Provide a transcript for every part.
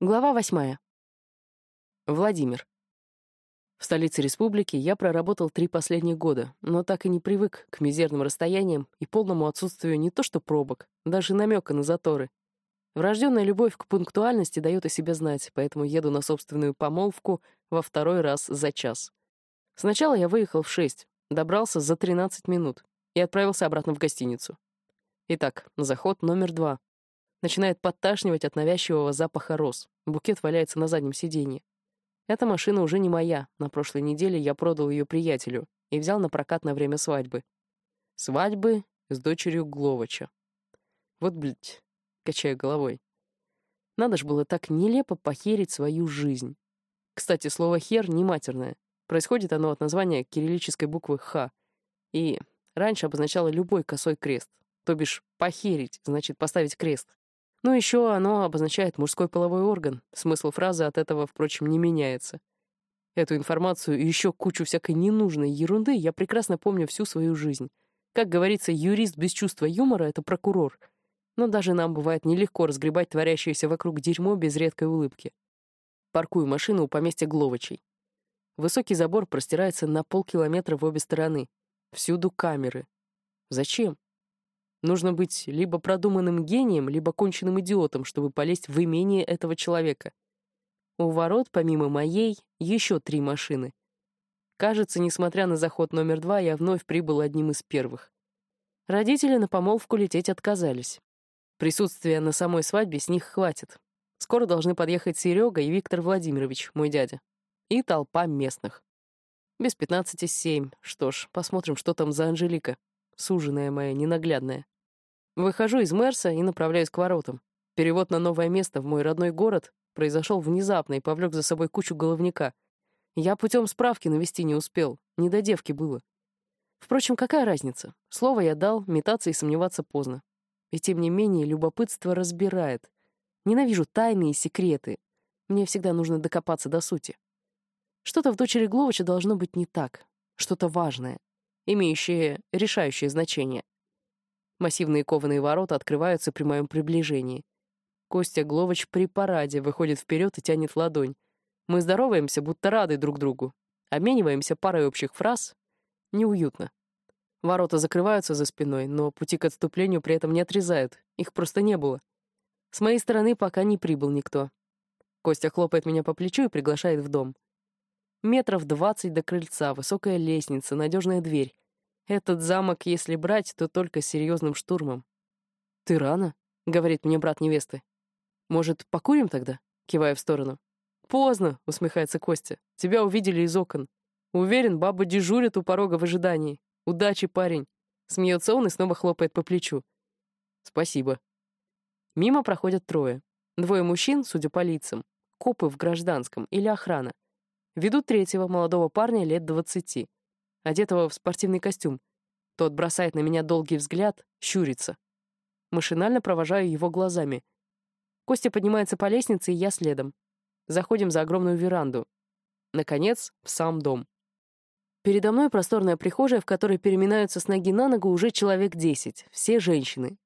Глава восьмая. Владимир. В столице республики я проработал три последних года, но так и не привык к мизерным расстояниям и полному отсутствию не то что пробок, даже намека на заторы. Врожденная любовь к пунктуальности дает о себе знать, поэтому еду на собственную помолвку во второй раз за час. Сначала я выехал в шесть, добрался за 13 минут и отправился обратно в гостиницу. Итак, заход номер два. Начинает подташнивать от навязчивого запаха роз. Букет валяется на заднем сиденье. Эта машина уже не моя. На прошлой неделе я продал ее приятелю и взял на прокат на время свадьбы. Свадьбы с дочерью Гловача. Вот, блядь, качаю головой. Надо ж было так нелепо похерить свою жизнь. Кстати, слово «хер» не матерное. Происходит оно от названия кириллической буквы «х» и раньше обозначало любой косой крест. То бишь «похерить» значит поставить крест. Ну, еще оно обозначает мужской половой орган. Смысл фразы от этого, впрочем, не меняется. Эту информацию и еще кучу всякой ненужной ерунды я прекрасно помню всю свою жизнь. Как говорится, юрист без чувства юмора — это прокурор. Но даже нам бывает нелегко разгребать творящееся вокруг дерьмо без редкой улыбки. Паркую машину у поместья Гловачей. Высокий забор простирается на полкилометра в обе стороны. Всюду камеры. Зачем? Нужно быть либо продуманным гением, либо конченным идиотом, чтобы полезть в имение этого человека. У ворот, помимо моей, еще три машины. Кажется, несмотря на заход номер два, я вновь прибыл одним из первых. Родители на помолвку лететь отказались. Присутствия на самой свадьбе с них хватит. Скоро должны подъехать Серега и Виктор Владимирович, мой дядя. И толпа местных. Без пятнадцати семь. Что ж, посмотрим, что там за Анжелика суженая моя ненаглядная. Выхожу из Мерса и направляюсь к воротам. Перевод на новое место в мой родной город произошел внезапно и повлек за собой кучу головника. Я путем справки навести не успел, не до девки было. Впрочем, какая разница? Слово я дал, метаться и сомневаться поздно. И тем не менее любопытство разбирает. Ненавижу тайны и секреты. Мне всегда нужно докопаться до сути. Что-то в дочери Гловича должно быть не так, что-то важное имеющие решающее значение. Массивные кованые ворота открываются при моем приближении. Костя Гловач при параде выходит вперед и тянет ладонь. Мы здороваемся, будто рады друг другу. Обмениваемся парой общих фраз. Неуютно. Ворота закрываются за спиной, но пути к отступлению при этом не отрезают. Их просто не было. С моей стороны пока не прибыл никто. Костя хлопает меня по плечу и приглашает в дом. Метров двадцать до крыльца, высокая лестница, надежная дверь. Этот замок, если брать, то только серьезным штурмом. «Ты рано», — говорит мне брат невесты. «Может, покурим тогда?» — кивая в сторону. «Поздно», — усмехается Костя. «Тебя увидели из окон. Уверен, баба дежурит у порога в ожидании. Удачи, парень!» Смеется он и снова хлопает по плечу. «Спасибо». Мимо проходят трое. Двое мужчин, судя по лицам. Копы в гражданском или охрана. Ведут третьего, молодого парня лет двадцати, одетого в спортивный костюм. Тот бросает на меня долгий взгляд, щурится. Машинально провожаю его глазами. Костя поднимается по лестнице, и я следом. Заходим за огромную веранду. Наконец, в сам дом. Передо мной просторная прихожая, в которой переминаются с ноги на ногу уже человек десять, все женщины.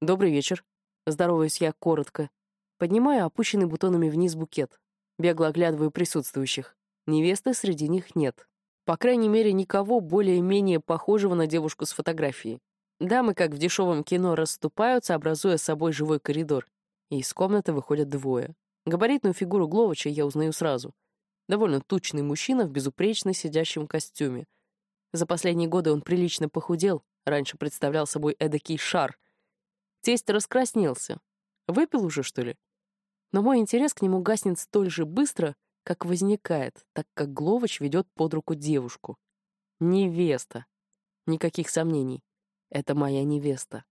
«Добрый вечер», — здороваюсь я коротко. Поднимаю опущенный бутонами вниз букет. Бегло оглядываю присутствующих. Невесты среди них нет. По крайней мере, никого более-менее похожего на девушку с фотографией. Дамы, как в дешевом кино, расступаются, образуя собой живой коридор. И из комнаты выходят двое. Габаритную фигуру Гловача я узнаю сразу. Довольно тучный мужчина в безупречно сидящем костюме. За последние годы он прилично похудел, раньше представлял собой эдакий шар. Тесть раскраснелся. Выпил уже, что ли? Но мой интерес к нему гаснет столь же быстро, как возникает, так как Гловач ведет под руку девушку. Невеста. Никаких сомнений. Это моя невеста.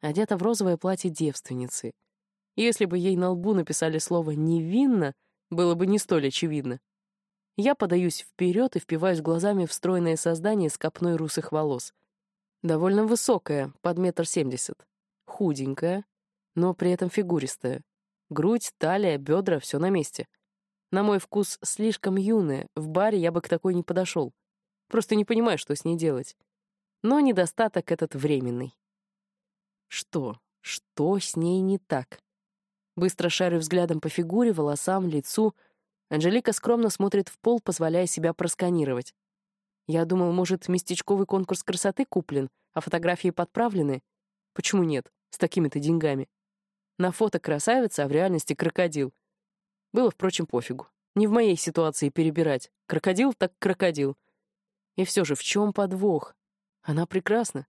Одета в розовое платье девственницы. Если бы ей на лбу написали слово «невинно», было бы не столь очевидно. Я подаюсь вперед и впиваюсь глазами в стройное создание с копной русых волос. Довольно высокая, под метр семьдесят. Худенькая, но при этом фигуристая. Грудь, талия, бедра — все на месте. На мой вкус слишком юная, в баре я бы к такой не подошел. Просто не понимаю, что с ней делать. Но недостаток этот временный. Что? Что с ней не так? Быстро шарю взглядом по фигуре, волосам, лицу. Анжелика скромно смотрит в пол, позволяя себя просканировать. Я думал, может, местечковый конкурс красоты куплен, а фотографии подправлены. Почему нет? С такими-то деньгами. На фото красавица, а в реальности крокодил. Было, впрочем, пофигу. Не в моей ситуации перебирать. Крокодил так крокодил. И все же, в чем подвох? Она прекрасна.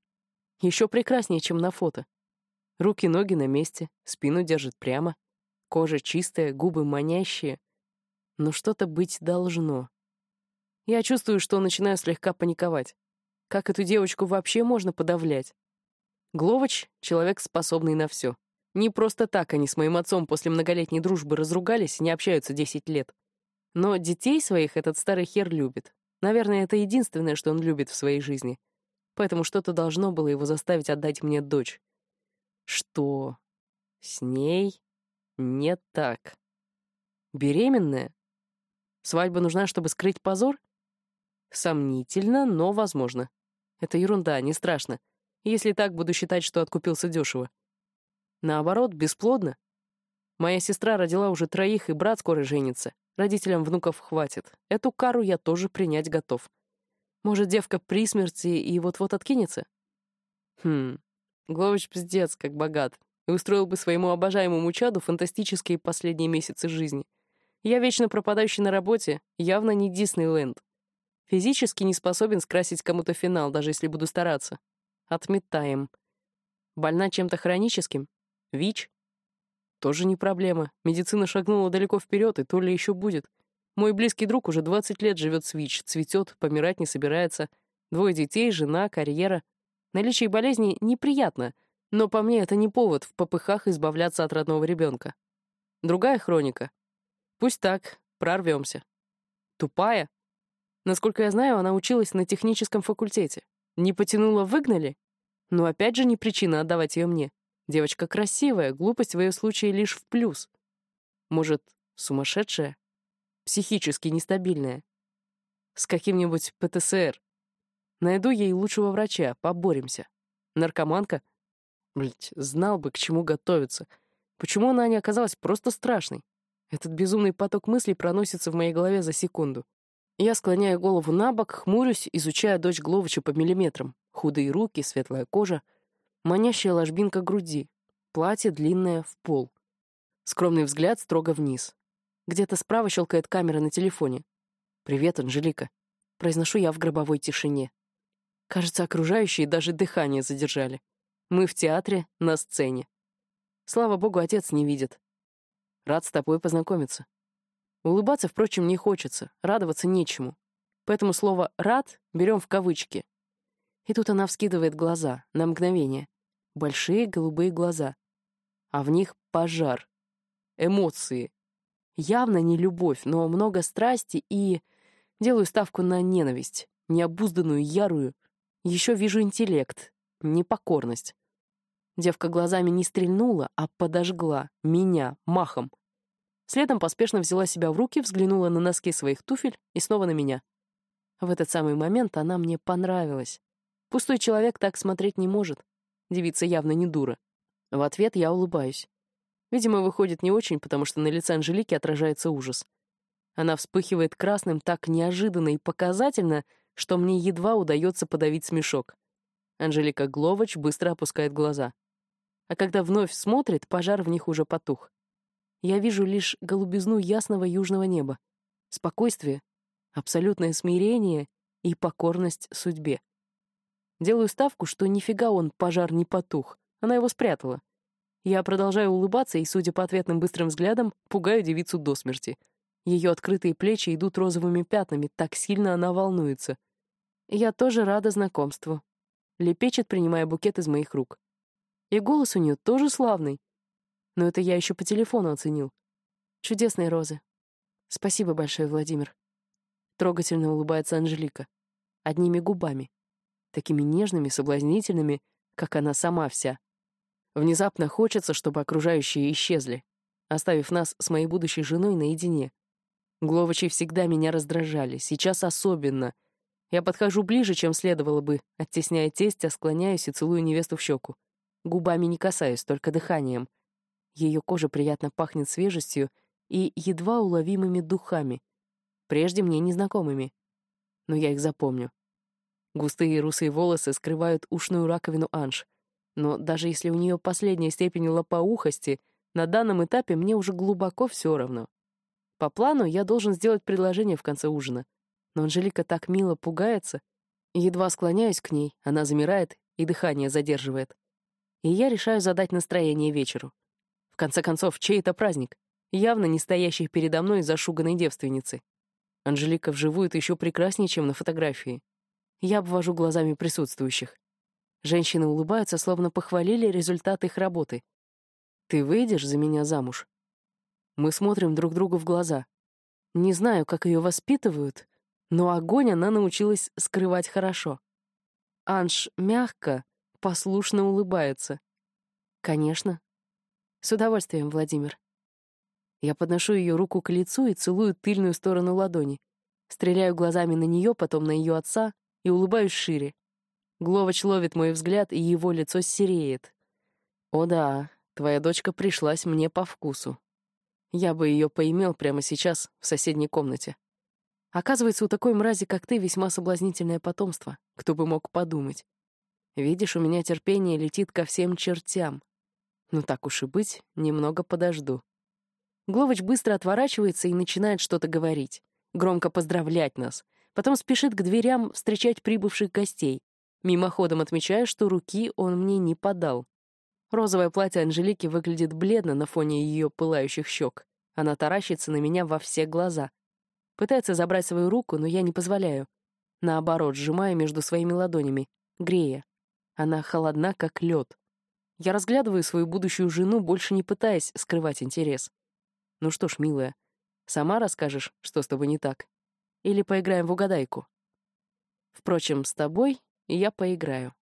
Еще прекраснее, чем на фото. Руки-ноги на месте, спину держит прямо. Кожа чистая, губы манящие. Но что-то быть должно. Я чувствую, что начинаю слегка паниковать. Как эту девочку вообще можно подавлять? Гловач — человек, способный на все. Не просто так они с моим отцом после многолетней дружбы разругались и не общаются 10 лет. Но детей своих этот старый хер любит. Наверное, это единственное, что он любит в своей жизни. Поэтому что-то должно было его заставить отдать мне дочь. Что? С ней не так. Беременная? Свадьба нужна, чтобы скрыть позор? Сомнительно, но возможно. Это ерунда, не страшно. Если так, буду считать, что откупился дешево. Наоборот, бесплодно. Моя сестра родила уже троих, и брат скоро женится. Родителям внуков хватит. Эту кару я тоже принять готов. Может, девка при смерти и вот-вот откинется? Хм, Глович пиздец, как богат. И устроил бы своему обожаемому чаду фантастические последние месяцы жизни. Я вечно пропадающий на работе, явно не Диснейленд. Физически не способен скрасить кому-то финал, даже если буду стараться. Отметаем. Больна чем-то хроническим? ВИЧ? Тоже не проблема. Медицина шагнула далеко вперед, и то ли еще будет. Мой близкий друг уже 20 лет живет с ВИЧ, цветет, помирать не собирается. Двое детей, жена, карьера. Наличие болезни неприятно, но по мне это не повод в попыхах избавляться от родного ребенка. Другая хроника. Пусть так, прорвемся. Тупая? Насколько я знаю, она училась на техническом факультете. Не потянула, выгнали? Но опять же не причина отдавать ее мне. Девочка красивая, глупость в ее случае лишь в плюс. Может, сумасшедшая? Психически нестабильная? С каким-нибудь ПТСР? Найду ей лучшего врача, поборемся. Наркоманка? Блять, знал бы, к чему готовиться. Почему она не оказалась просто страшной? Этот безумный поток мыслей проносится в моей голове за секунду. Я склоняю голову на бок, хмурюсь, изучая дочь Гловича по миллиметрам. Худые руки, светлая кожа, манящая ложбинка груди, платье длинное в пол. Скромный взгляд строго вниз. Где-то справа щелкает камера на телефоне. «Привет, Анжелика», — произношу я в гробовой тишине. Кажется, окружающие даже дыхание задержали. Мы в театре, на сцене. Слава богу, отец не видит. Рад с тобой познакомиться. Улыбаться, впрочем, не хочется, радоваться нечему. Поэтому слово «рад» берем в кавычки. И тут она вскидывает глаза, на мгновение. Большие голубые глаза. А в них пожар. Эмоции. Явно не любовь, но много страсти и... Делаю ставку на ненависть, необузданную, ярую. Еще вижу интеллект, непокорность. Девка глазами не стрельнула, а подожгла. Меня, махом. Следом поспешно взяла себя в руки, взглянула на носки своих туфель и снова на меня. В этот самый момент она мне понравилась. Пустой человек так смотреть не может. Девица явно не дура. В ответ я улыбаюсь. Видимо, выходит не очень, потому что на лице Анжелики отражается ужас. Она вспыхивает красным так неожиданно и показательно, что мне едва удается подавить смешок. Анжелика Гловач быстро опускает глаза. А когда вновь смотрит, пожар в них уже потух я вижу лишь голубизну ясного южного неба, спокойствие, абсолютное смирение и покорность судьбе. Делаю ставку, что нифига он пожар не потух, она его спрятала. Я продолжаю улыбаться и, судя по ответным быстрым взглядам, пугаю девицу до смерти. Ее открытые плечи идут розовыми пятнами, так сильно она волнуется. Я тоже рада знакомству. Лепечет, принимая букет из моих рук. И голос у нее тоже славный. Но это я еще по телефону оценил. Чудесные розы. Спасибо большое, Владимир. Трогательно улыбается Анжелика. Одними губами. Такими нежными, соблазнительными, как она сама вся. Внезапно хочется, чтобы окружающие исчезли, оставив нас с моей будущей женой наедине. Гловачи всегда меня раздражали, сейчас особенно. Я подхожу ближе, чем следовало бы, оттесняя тестя, склоняюсь и целую невесту в щеку. Губами не касаюсь, только дыханием — Ее кожа приятно пахнет свежестью и едва уловимыми духами, прежде мне незнакомыми. Но я их запомню. Густые русые волосы скрывают ушную раковину Анж. Но даже если у нее последняя степень лопоухости, на данном этапе мне уже глубоко все равно. По плану я должен сделать предложение в конце ужина. Но Анжелика так мило пугается. Едва склоняюсь к ней, она замирает и дыхание задерживает. И я решаю задать настроение вечеру. В конце концов, чей это праздник? Явно не стоящий передо мной зашуганной девственницы. Анжелика вживую еще прекраснее, чем на фотографии. Я обвожу глазами присутствующих. Женщины улыбаются, словно похвалили результат их работы. «Ты выйдешь за меня замуж?» Мы смотрим друг другу в глаза. Не знаю, как ее воспитывают, но огонь она научилась скрывать хорошо. Анж мягко, послушно улыбается. «Конечно», с удовольствием, Владимир. Я подношу ее руку к лицу и целую тыльную сторону ладони. Стреляю глазами на нее, потом на ее отца и улыбаюсь шире. Гловач ловит мой взгляд, и его лицо сереет. О да, твоя дочка пришлась мне по вкусу. Я бы ее поимел прямо сейчас в соседней комнате. Оказывается, у такой мрази, как ты, весьма соблазнительное потомство. Кто бы мог подумать. Видишь, у меня терпение летит ко всем чертям. Ну так уж и быть, немного подожду. Гловыч быстро отворачивается и начинает что-то говорить, громко поздравлять нас. Потом спешит к дверям встречать прибывших гостей. Мимоходом отмечаю, что руки он мне не подал. Розовое платье Анжелики выглядит бледно на фоне ее пылающих щек. Она таращится на меня во все глаза. Пытается забрать свою руку, но я не позволяю. Наоборот, сжимаю между своими ладонями, грея. Она холодна, как лед. Я разглядываю свою будущую жену, больше не пытаясь скрывать интерес. Ну что ж, милая, сама расскажешь, что с тобой не так? Или поиграем в угадайку? Впрочем, с тобой я поиграю.